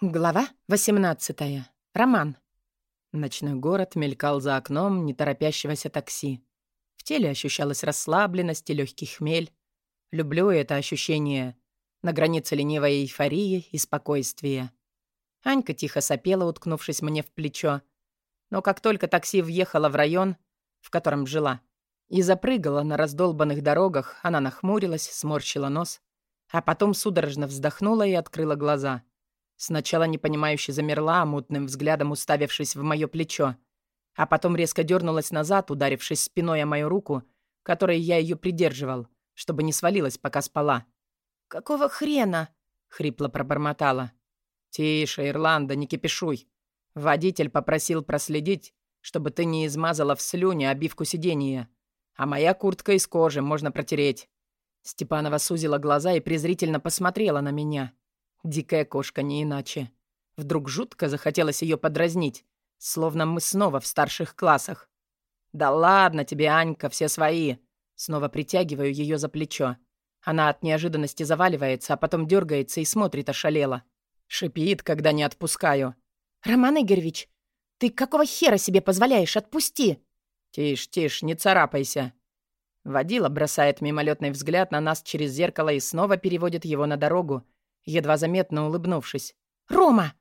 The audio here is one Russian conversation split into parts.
Глава 18. Роман. Ночной город мелькал за окном неторопящегося такси. В теле ощущалась расслабленность и легкий хмель. Люблю это ощущение на границе ленивой эйфории и спокойствия. Анька тихо сопела, уткнувшись мне в плечо. Но как только такси въехало в район, в котором жила, и запрыгала на раздолбанных дорогах, она нахмурилась, сморщила нос, а потом судорожно вздохнула и открыла глаза — Сначала непонимающе замерла, мутным взглядом уставившись в мое плечо, а потом резко дернулась назад, ударившись спиной о мою руку, которой я ее придерживал, чтобы не свалилась, пока спала. «Какого хрена?» — хрипло пробормотала. «Тише, Ирланда, не кипишуй. Водитель попросил проследить, чтобы ты не измазала в слюне обивку сиденья. А моя куртка из кожи, можно протереть». Степанова сузила глаза и презрительно посмотрела на меня. Дикая кошка, не иначе. Вдруг жутко захотелось ее подразнить, словно мы снова в старших классах. «Да ладно тебе, Анька, все свои!» Снова притягиваю ее за плечо. Она от неожиданности заваливается, а потом дергается и смотрит ошалело. Шипит, когда не отпускаю. «Роман Игоревич, ты какого хера себе позволяешь? Отпусти!» «Тише, тише, не царапайся!» Водила бросает мимолетный взгляд на нас через зеркало и снова переводит его на дорогу, едва заметно улыбнувшись. «Рома!»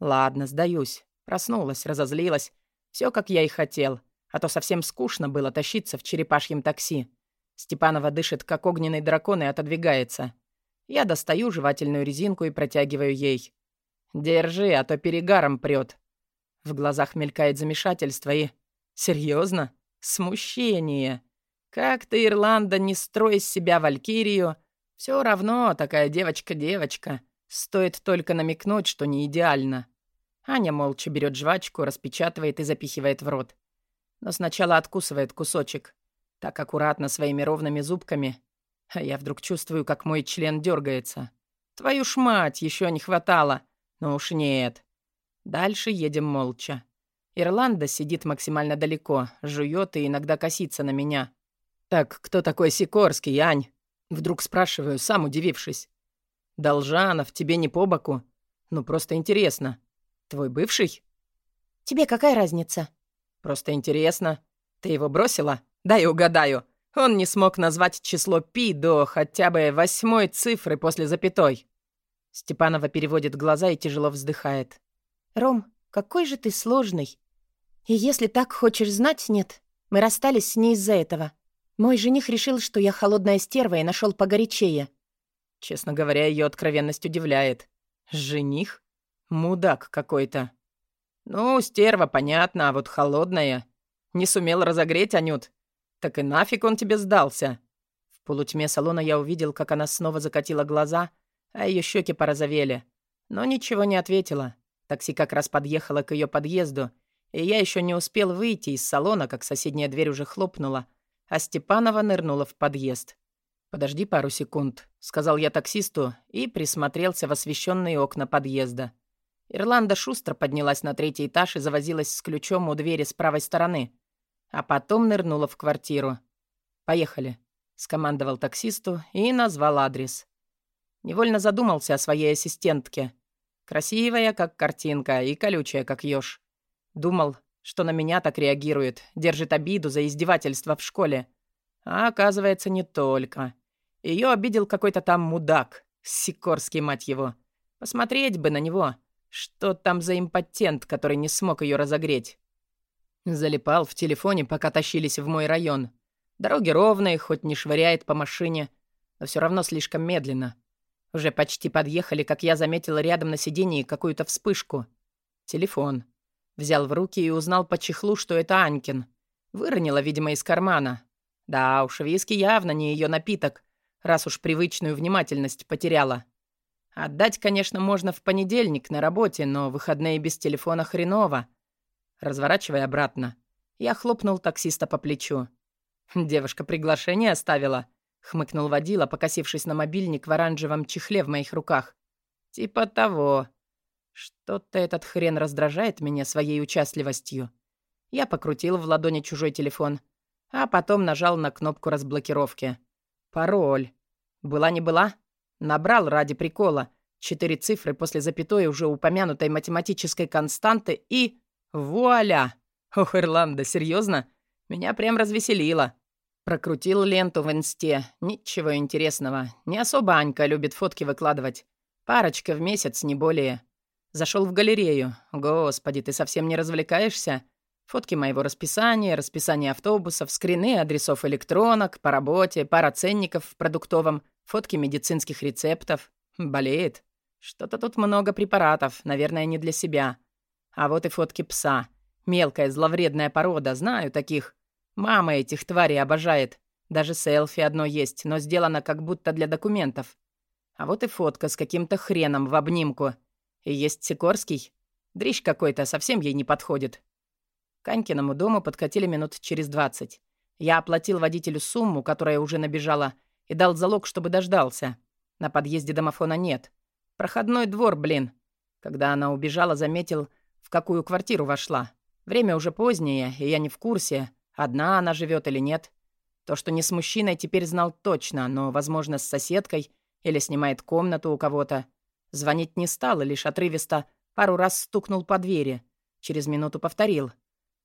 «Ладно, сдаюсь. Проснулась, разозлилась. Все, как я и хотел. А то совсем скучно было тащиться в черепашьем такси. Степанова дышит, как огненный дракон, и отодвигается. Я достаю жевательную резинку и протягиваю ей. «Держи, а то перегаром прет. В глазах мелькает замешательство и... Серьезно? Смущение. Как ты, Ирланда, не строй из себя валькирию, все равно такая девочка-девочка. Стоит только намекнуть, что не идеально. Аня молча берет жвачку, распечатывает и запихивает в рот. Но сначала откусывает кусочек. Так аккуратно своими ровными зубками. А я вдруг чувствую, как мой член дергается. Твою ж мать, еще не хватало. Но уж нет. Дальше едем молча. Ирланда сидит максимально далеко, жует и иногда косится на меня. «Так кто такой Сикорский, Ань?» Вдруг спрашиваю, сам удивившись. «Должанов, тебе не по боку? Ну, просто интересно. Твой бывший?» «Тебе какая разница?» «Просто интересно. Ты его бросила? Дай угадаю. Он не смог назвать число пи до хотя бы восьмой цифры после запятой». Степанова переводит глаза и тяжело вздыхает. «Ром, какой же ты сложный. И если так хочешь знать, нет, мы расстались с ней из-за этого. Мой жених решил, что я холодная стерва и нашел погорячее. Честно говоря, ее откровенность удивляет. Жених? Мудак какой-то. Ну, стерва, понятно, а вот холодная. Не сумел разогреть, Анют. Так и нафиг он тебе сдался. В полутьме салона я увидел, как она снова закатила глаза, а ее щеки порозовели. Но ничего не ответила. Такси как раз подъехало к ее подъезду, и я еще не успел выйти из салона, как соседняя дверь уже хлопнула, а Степанова нырнула в подъезд. «Подожди пару секунд», — сказал я таксисту и присмотрелся в освещенные окна подъезда. Ирланда шустро поднялась на третий этаж и завозилась с ключом у двери с правой стороны, а потом нырнула в квартиру. «Поехали», — скомандовал таксисту и назвал адрес. Невольно задумался о своей ассистентке. Красивая, как картинка, и колючая, как ёж. Думал, что на меня так реагирует, держит обиду за издевательство в школе. А оказывается, не только. Ее обидел какой-то там мудак, Сикорский, мать его. Посмотреть бы на него. Что там за импотент, который не смог ее разогреть? Залипал в телефоне, пока тащились в мой район. Дороги ровные, хоть не швыряет по машине, но все равно слишком медленно. Уже почти подъехали, как я заметила рядом на сидении какую-то вспышку. Телефон. Взял в руки и узнал по чехлу, что это Анькин. Выронила, видимо, из кармана. Да уж, виски явно не ее напиток, раз уж привычную внимательность потеряла. Отдать, конечно, можно в понедельник на работе, но выходные без телефона хреново. Разворачивая обратно, я хлопнул таксиста по плечу. «Девушка приглашение оставила?» — хмыкнул водила, покосившись на мобильник в оранжевом чехле в моих руках. «Типа того», что-то этот хрен раздражает меня своей участливостью. Я покрутил в ладони чужой телефон, а потом нажал на кнопку разблокировки. Пароль. Была не была? Набрал ради прикола. Четыре цифры после запятой уже упомянутой математической константы и... Вуаля! Ох, Ирланда, серьезно? Меня прям развеселило. Прокрутил ленту в инсте. Ничего интересного. Не особо Анька любит фотки выкладывать. Парочка в месяц, не более. Зашел в галерею. Господи, ты совсем не развлекаешься? Фотки моего расписания, расписание автобусов, скрины адресов электронок, по работе, пара ценников в продуктовом, фотки медицинских рецептов. Болеет. Что-то тут много препаратов, наверное, не для себя. А вот и фотки пса. Мелкая зловредная порода, знаю таких. Мама этих тварей обожает. Даже селфи одно есть, но сделано как будто для документов. А вот и фотка с каким-то хреном в обнимку. И есть Сикорский. Дрищ какой-то, совсем ей не подходит. К Анькиному дому подкатили минут через двадцать. Я оплатил водителю сумму, которая уже набежала, и дал залог, чтобы дождался. На подъезде домофона нет. Проходной двор, блин. Когда она убежала, заметил, в какую квартиру вошла. Время уже позднее, и я не в курсе, одна она живет или нет. То, что не с мужчиной, теперь знал точно, но, возможно, с соседкой или снимает комнату у кого-то. Звонить не стал, лишь отрывисто пару раз стукнул по двери. Через минуту повторил.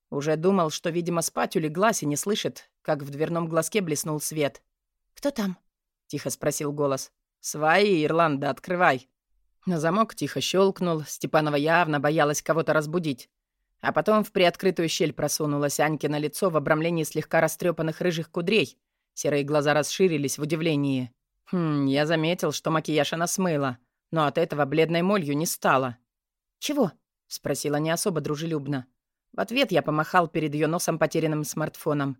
Уже думал, что, видимо, спать улеглась и не слышит, как в дверном глазке блеснул свет. «Кто там?» — тихо спросил голос. «Свои, Ирланда, открывай». На замок тихо щелкнул, Степанова явно боялась кого-то разбудить. А потом в приоткрытую щель просунулась Аньке на лицо в обрамлении слегка растрепанных рыжих кудрей. Серые глаза расширились в удивлении. Хм, я заметил, что макияж она смыла, но от этого бледной молью не стала. «Чего?» — спросила не особо дружелюбно. В ответ я помахал перед ее носом потерянным смартфоном.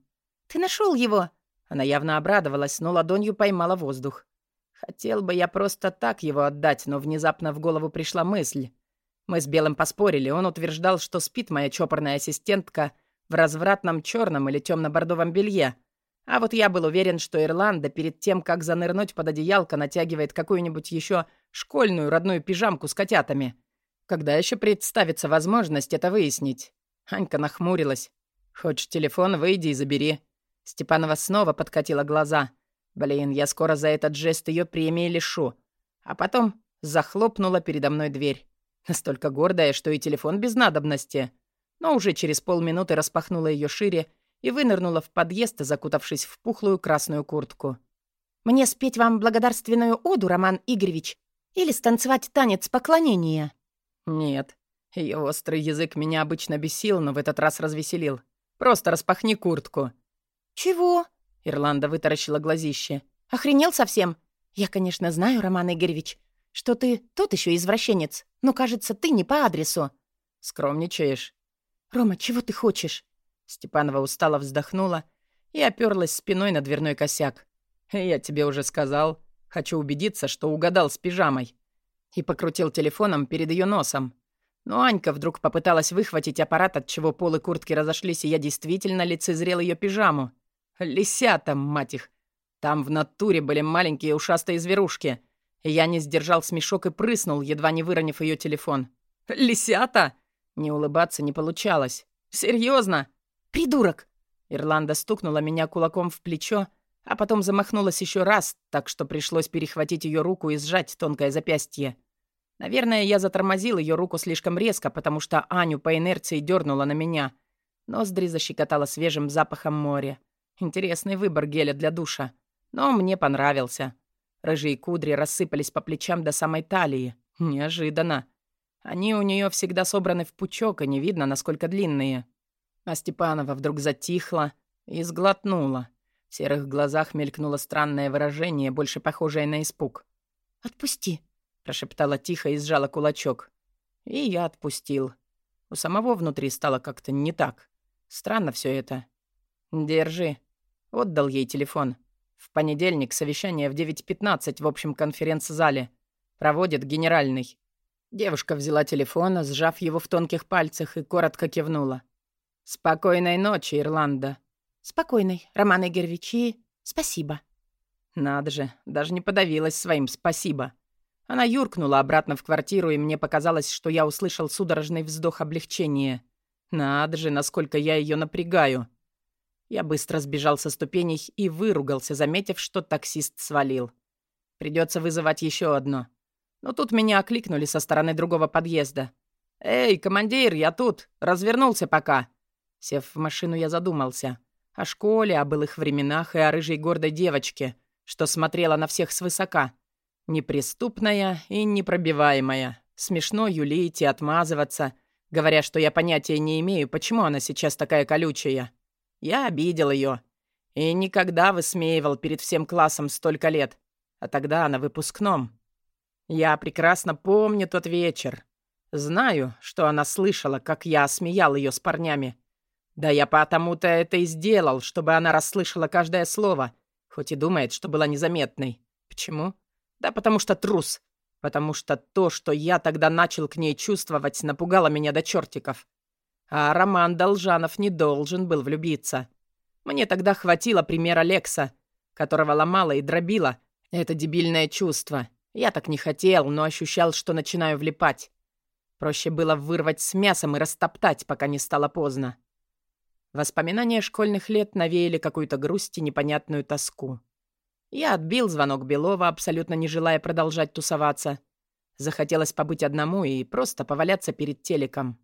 «Ты нашел его?» Она явно обрадовалась, но ладонью поймала воздух. Хотел бы я просто так его отдать, но внезапно в голову пришла мысль. Мы с Белым поспорили, он утверждал, что спит моя чопорная ассистентка в развратном черном или темно-бордовом белье. А вот я был уверен, что Ирланда перед тем, как занырнуть под одеялко, натягивает какую-нибудь еще школьную родную пижамку с котятами. Когда еще представится возможность это выяснить? Анька нахмурилась. «Хочешь телефон, выйди и забери». Степанова снова подкатила глаза. «Блин, я скоро за этот жест ее премии лишу». А потом захлопнула передо мной дверь. Настолько гордая, что и телефон без надобности. Но уже через полминуты распахнула ее шире и вынырнула в подъезд, закутавшись в пухлую красную куртку. «Мне спеть вам благодарственную оду, Роман Игоревич, или станцевать танец поклонения?» «Нет», ее острый язык меня обычно бесил, но в этот раз развеселил. «Просто распахни куртку». «Чего?» — Ирланда вытаращила глазище. «Охренел совсем? Я, конечно, знаю, Роман Игоревич, что ты тот еще извращенец, но, кажется, ты не по адресу». «Скромничаешь». «Рома, чего ты хочешь?» Степанова устало вздохнула и оперлась спиной на дверной косяк. «Я тебе уже сказал. Хочу убедиться, что угадал с пижамой». И покрутил телефоном перед ее носом. Но Анька вдруг попыталась выхватить аппарат, от чего полы куртки разошлись, и я действительно лицезрел ее пижаму. Лисята, мать их! Там в натуре были маленькие ушастые зверушки. Я не сдержал смешок и прыснул, едва не выронив ее телефон. «Лисята?» Не улыбаться не получалось. «Серьезно?» «Придурок!» Ирланда стукнула меня кулаком в плечо, а потом замахнулась еще раз, так что пришлось перехватить ее руку и сжать тонкое запястье. Наверное, я затормозил ее руку слишком резко, потому что Аню по инерции дернула на меня. Ноздри защекотала свежим запахом моря. Интересный выбор геля для душа. Но мне понравился. Рыжие кудри рассыпались по плечам до самой талии. Неожиданно. Они у нее всегда собраны в пучок, и не видно, насколько длинные. А Степанова вдруг затихла и сглотнула. В серых глазах мелькнуло странное выражение, больше похожее на испуг. «Отпусти», прошептала тихо и сжала кулачок. И я отпустил. У самого внутри стало как-то не так. Странно все это. «Держи». Отдал ей телефон. В понедельник совещание в 9.15 в общем конференц-зале. Проводит генеральный. Девушка взяла телефон, сжав его в тонких пальцах и коротко кивнула. «Спокойной ночи, Ирланда». «Спокойной, Роман Игоревич, и спасибо». Надо же, даже не подавилась своим «спасибо». Она юркнула обратно в квартиру, и мне показалось, что я услышал судорожный вздох облегчения. Надо же, насколько я ее напрягаю. Я быстро сбежал со ступеней и выругался, заметив, что таксист свалил. Придется вызывать еще одно. Но тут меня окликнули со стороны другого подъезда. «Эй, командир, я тут! Развернулся пока!» Сев в машину, я задумался. О школе, о былых временах и о рыжей гордой девочке, что смотрела на всех свысока. Неприступная и непробиваемая. Смешно юлить и отмазываться, говоря, что я понятия не имею, почему она сейчас такая колючая. Я обидел ее И никогда высмеивал перед всем классом столько лет. А тогда на выпускном. Я прекрасно помню тот вечер. Знаю, что она слышала, как я осмеял ее с парнями. Да я потому-то это и сделал, чтобы она расслышала каждое слово, хоть и думает, что была незаметной. Почему? Да потому что трус. Потому что то, что я тогда начал к ней чувствовать, напугало меня до чертиков. А Роман Должанов не должен был влюбиться. Мне тогда хватило примера Лекса, которого ломало и дробило это дебильное чувство. Я так не хотел, но ощущал, что начинаю влипать. Проще было вырвать с мясом и растоптать, пока не стало поздно. Воспоминания школьных лет навеяли какую-то грусть и непонятную тоску. Я отбил звонок Белова, абсолютно не желая продолжать тусоваться. Захотелось побыть одному и просто поваляться перед телеком.